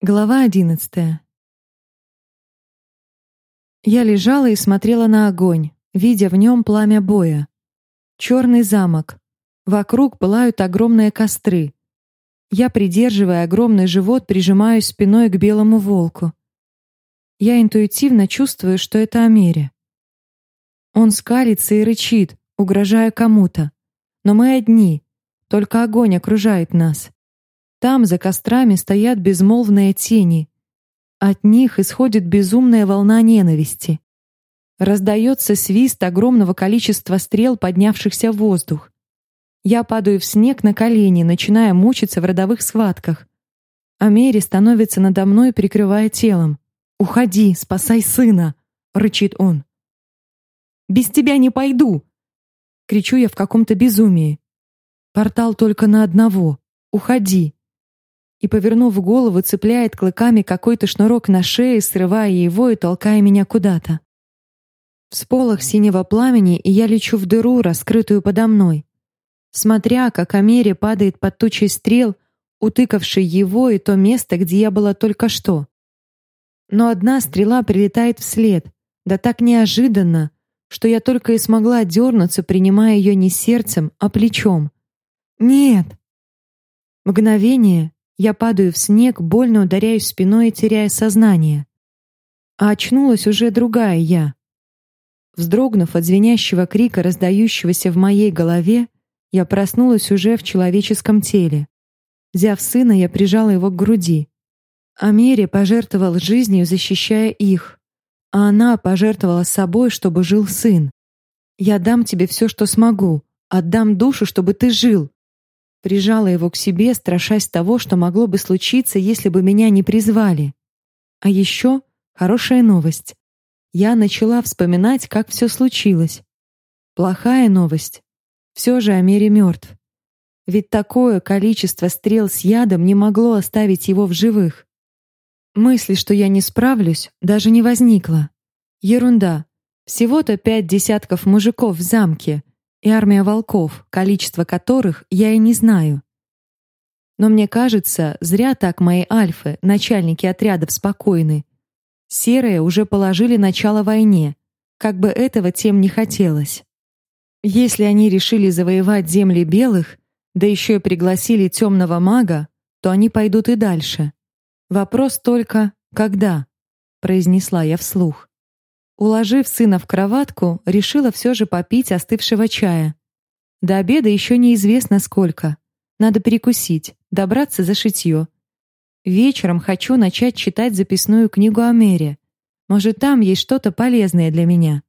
Глава одиннадцатая. Я лежала и смотрела на огонь, видя в нем пламя боя. Черный замок. Вокруг пылают огромные костры. Я, придерживая огромный живот, прижимаюсь спиной к белому волку. Я интуитивно чувствую, что это Амери. Он скалится и рычит, угрожая кому-то. Но мы одни, только огонь окружает нас. Там за кострами стоят безмолвные тени. От них исходит безумная волна ненависти. Раздается свист огромного количества стрел, поднявшихся в воздух. Я падаю в снег на колени, начиная мучиться в родовых схватках. А Мери становится надо мной, прикрывая телом. «Уходи, спасай сына!» — рычит он. «Без тебя не пойду!» Кричу я в каком-то безумии. «Портал только на одного. Уходи!» И, повернув голову, цепляет клыками какой-то шнурок на шее, срывая его и толкая меня куда-то. Всполох синего пламени, и я лечу в дыру, раскрытую подо мной. Смотря, как Амери падает под тучей стрел, утыкавший его и то место, где я была только что. Но одна стрела прилетает вслед, да так неожиданно, что я только и смогла дернуться, принимая ее не сердцем, а плечом. «Нет!» Мгновение, я падаю в снег, больно ударяюсь спиной и теряя сознание. А очнулась уже другая я. Вздрогнув от звенящего крика, раздающегося в моей голове, я проснулась уже в человеческом теле. Взяв сына, я прижала его к груди. Амери пожертвовал жизнью, защищая их, а она пожертвовала собой, чтобы жил сын. Я дам тебе все, что смогу, отдам душу, чтобы ты жил, Прижала его к себе, страшась того, что могло бы случиться, если бы меня не призвали. А еще хорошая новость. Я начала вспоминать, как все случилось. Плохая новость. Все же Амери мертв. Ведь такое количество стрел с ядом не могло оставить его в живых. Мысли, что я не справлюсь, даже не возникло. Ерунда. Всего-то пять десятков мужиков в замке, и армия волков, количество которых я и не знаю. Но мне кажется, зря так мои альфы, начальники отрядов спокойны. Серые уже положили начало войне, как бы этого тем не хотелось. Если они решили завоевать земли белых, да еще и пригласили темного мага, то они пойдут и дальше. Вопрос только когда, произнесла я вслух. Уложив сына в кроватку, решила все же попить остывшего чая. До обеда еще неизвестно сколько. Надо перекусить, добраться за шитье. Вечером хочу начать читать записную книгу о Мере. Может, там есть что-то полезное для меня.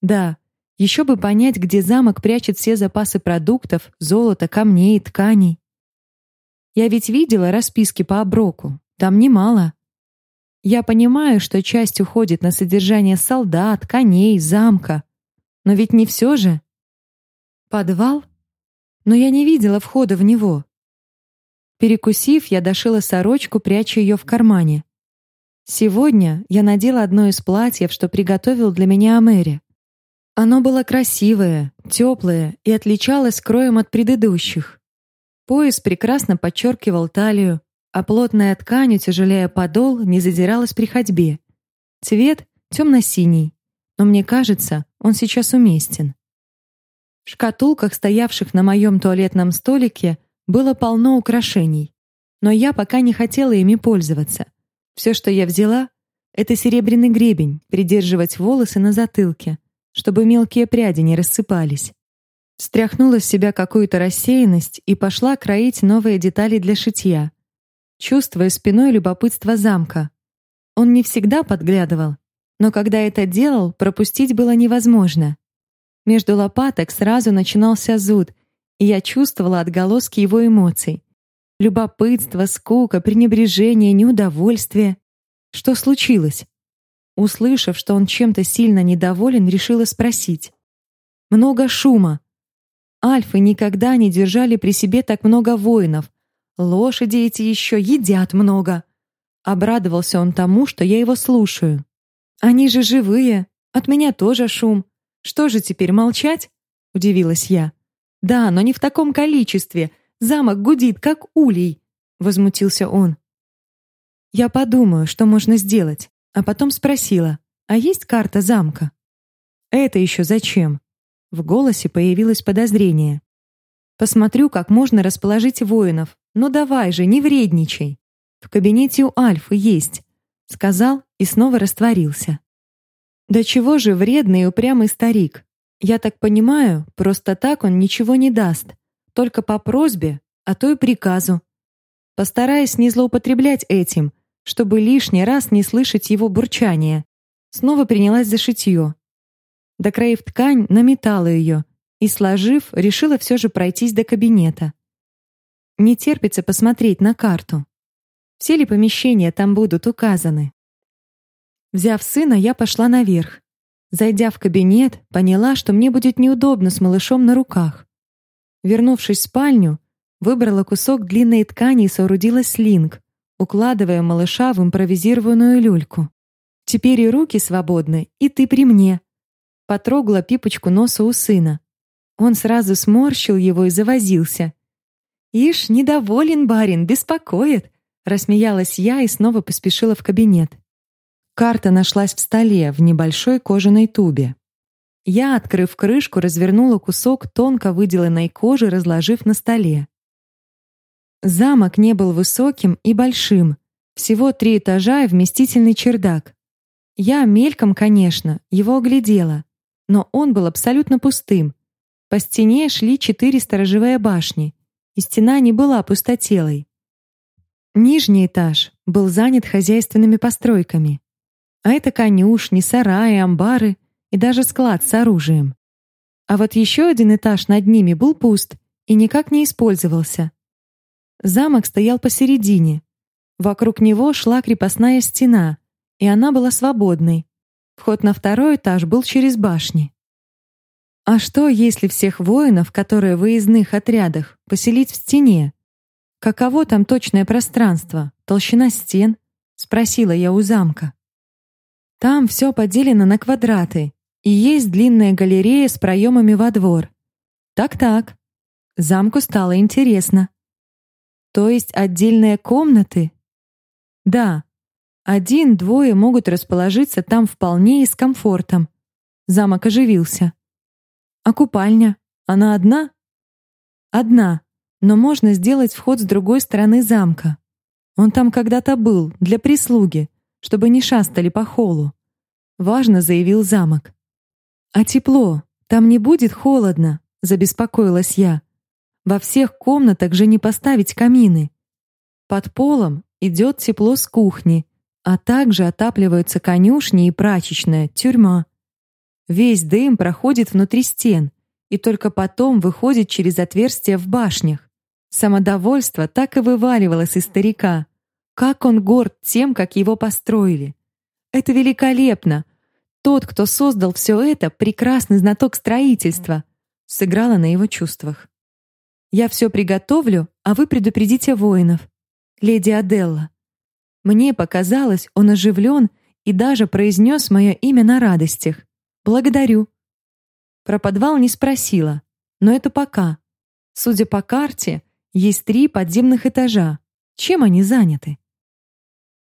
Да, еще бы понять, где замок прячет все запасы продуктов, золота, камней, тканей. Я ведь видела расписки по оброку. Там немало. Я понимаю, что часть уходит на содержание солдат, коней, замка. Но ведь не все же. Подвал? Но я не видела входа в него. Перекусив, я дошила сорочку, пряча ее в кармане. Сегодня я надела одно из платьев, что приготовил для меня Амери. Оно было красивое, теплое и отличалось кроем от предыдущих. Пояс прекрасно подчеркивал талию, а плотная ткань, утяжеляя подол, не задиралась при ходьбе. Цвет темно-синий, но мне кажется, он сейчас уместен. В шкатулках, стоявших на моем туалетном столике, было полно украшений, но я пока не хотела ими пользоваться. Все, что я взяла, это серебряный гребень, придерживать волосы на затылке, чтобы мелкие пряди не рассыпались. Стряхнула с себя какую-то рассеянность и пошла кроить новые детали для шитья чувствуя спиной любопытство замка. Он не всегда подглядывал, но когда это делал, пропустить было невозможно. Между лопаток сразу начинался зуд, и я чувствовала отголоски его эмоций. Любопытство, скука, пренебрежение, неудовольствие. Что случилось? Услышав, что он чем-то сильно недоволен, решила спросить. Много шума. Альфы никогда не держали при себе так много воинов, Лошади эти еще едят много. Обрадовался он тому, что я его слушаю. Они же живые. От меня тоже шум. Что же теперь молчать? удивилась я. Да, но не в таком количестве. Замок гудит как улей, возмутился он. Я подумаю, что можно сделать, а потом спросила, а есть карта замка? Это еще зачем? В голосе появилось подозрение. Посмотрю, как можно расположить воинов. Ну давай же, не вредничай. В кабинете у Альфы есть, сказал и снова растворился. Да чего же вредный и упрямый старик? Я так понимаю, просто так он ничего не даст, только по просьбе, а то и приказу. Постараясь не злоупотреблять этим, чтобы лишний раз не слышать его бурчания. Снова принялась за шитье. До краев ткань наметала ее и, сложив, решила все же пройтись до кабинета. Не терпится посмотреть на карту. Все ли помещения там будут указаны? Взяв сына, я пошла наверх. Зайдя в кабинет, поняла, что мне будет неудобно с малышом на руках. Вернувшись в спальню, выбрала кусок длинной ткани и соорудила слинг, укладывая малыша в импровизированную люльку. Теперь и руки свободны, и ты при мне. Потрогала пипочку носа у сына. Он сразу сморщил его и завозился. Ишь, недоволен барин, беспокоит, рассмеялась я и снова поспешила в кабинет. Карта нашлась в столе в небольшой кожаной тубе. Я, открыв крышку, развернула кусок тонко выделанной кожи, разложив на столе. Замок не был высоким и большим, всего три этажа и вместительный чердак. Я мельком, конечно, его оглядела, но он был абсолютно пустым. По стене шли четыре сторожевые башни, и стена не была пустотелой. Нижний этаж был занят хозяйственными постройками. А это конюшни, сараи, амбары и даже склад с оружием. А вот еще один этаж над ними был пуст и никак не использовался. Замок стоял посередине. Вокруг него шла крепостная стена, и она была свободной. Вход на второй этаж был через башни. А что, если всех воинов, которые в выездных отрядах, поселить в стене? Каково там точное пространство, толщина стен? спросила я у замка. Там все поделено на квадраты, и есть длинная галерея с проемами во двор. Так-так. Замку стало интересно. То есть отдельные комнаты? Да. Один-двое могут расположиться там вполне и с комфортом. Замок оживился. А купальня? Она одна? Одна, но можно сделать вход с другой стороны замка. Он там когда-то был, для прислуги, чтобы не шастали по холлу. Важно заявил замок. А тепло? Там не будет холодно, забеспокоилась я. Во всех комнатах же не поставить камины. Под полом идет тепло с кухни, а также отапливаются конюшни и прачечная, тюрьма. Весь дым проходит внутри стен и только потом выходит через отверстия в башнях. Самодовольство так и вываливалось из старика. Как он горд тем, как его построили. Это великолепно. Тот, кто создал все это, прекрасный знаток строительства, сыграла на его чувствах. Я все приготовлю, а вы предупредите воинов. Леди Аделла. Мне показалось, он оживлен и даже произнес мое имя на радостях. Благодарю. Про подвал не спросила, но это пока. Судя по карте, есть три подземных этажа. Чем они заняты?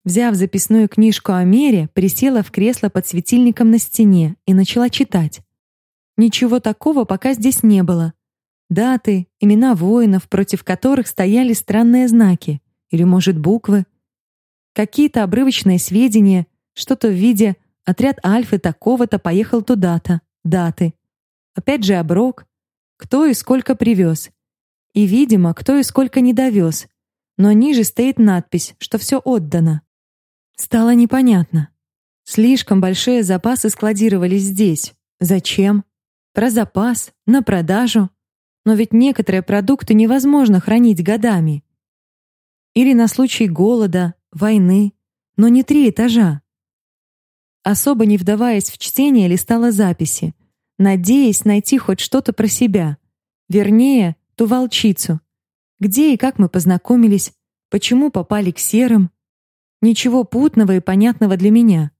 Взяв записную книжку о мере, присела в кресло под светильником на стене и начала читать. Ничего такого пока здесь не было, Даты, имена воинов, против которых стояли странные знаки, или, может, буквы. Какие-то обрывочные сведения, что-то в виде «отряд Альфы такого-то поехал туда-то», даты. Опять же оброк, кто и сколько привез. И, видимо, кто и сколько не довез. Но ниже стоит надпись, что все отдано. Стало непонятно. Слишком большие запасы складировались здесь. Зачем? Про запас, на продажу. Но ведь некоторые продукты невозможно хранить годами. Или на случай голода, войны, но не три этажа. Особо не вдаваясь в чтение, листала записи, надеясь найти хоть что-то про себя. Вернее, ту волчицу. Где и как мы познакомились, почему попали к серым. Ничего путного и понятного для меня.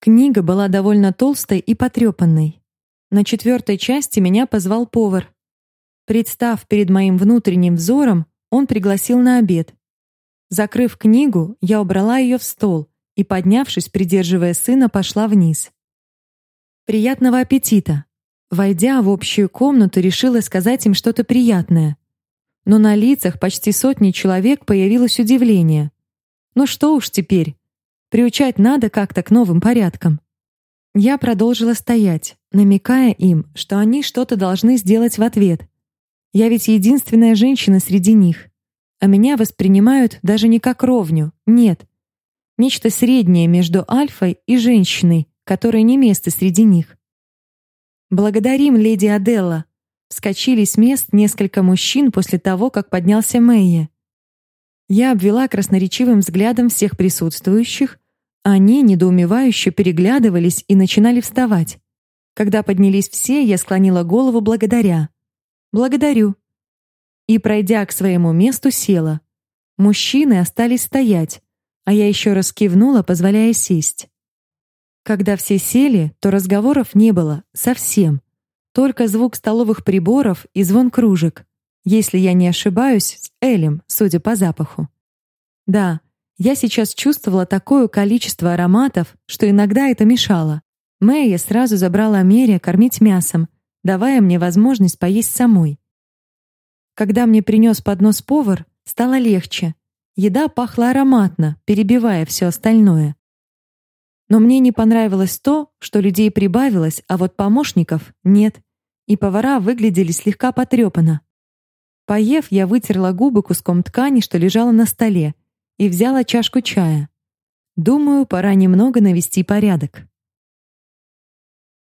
Книга была довольно толстой и потрепанной. На четвертой части меня позвал повар, Представ перед моим внутренним взором, он пригласил на обед. Закрыв книгу, я убрала ее в стол и, поднявшись, придерживая сына, пошла вниз. Приятного аппетита. Войдя в общую комнату, решила сказать им что-то приятное. Но на лицах почти сотни человек появилось удивление. Ну что уж теперь? Приучать надо как-то к новым порядкам. Я продолжила стоять, намекая им, что они что-то должны сделать в ответ. Я ведь единственная женщина среди них, а меня воспринимают даже не как ровню. Нет. Нечто среднее между альфой и женщиной, которой не место среди них. Благодарим, леди Аделла. Вскочили с мест несколько мужчин после того, как поднялся Мэйя. Я обвела красноречивым взглядом всех присутствующих. Они недоумевающе переглядывались и начинали вставать. Когда поднялись все, я склонила голову благодаря. Благодарю. И пройдя к своему месту, села. Мужчины остались стоять, а я еще раз кивнула, позволяя сесть. Когда все сели, то разговоров не было совсем. Только звук столовых приборов и звон кружек. Если я не ошибаюсь, с Элем, судя по запаху. Да, я сейчас чувствовала такое количество ароматов, что иногда это мешало. Мэя сразу забрала Мерия кормить мясом, давая мне возможность поесть самой. Когда мне принес поднос повар, стало легче. Еда пахла ароматно, перебивая все остальное. Но мне не понравилось то, что людей прибавилось, а вот помощников нет, и повара выглядели слегка потрепанно. Поев, я вытерла губы куском ткани, что лежало на столе, и взяла чашку чая. Думаю, пора немного навести порядок.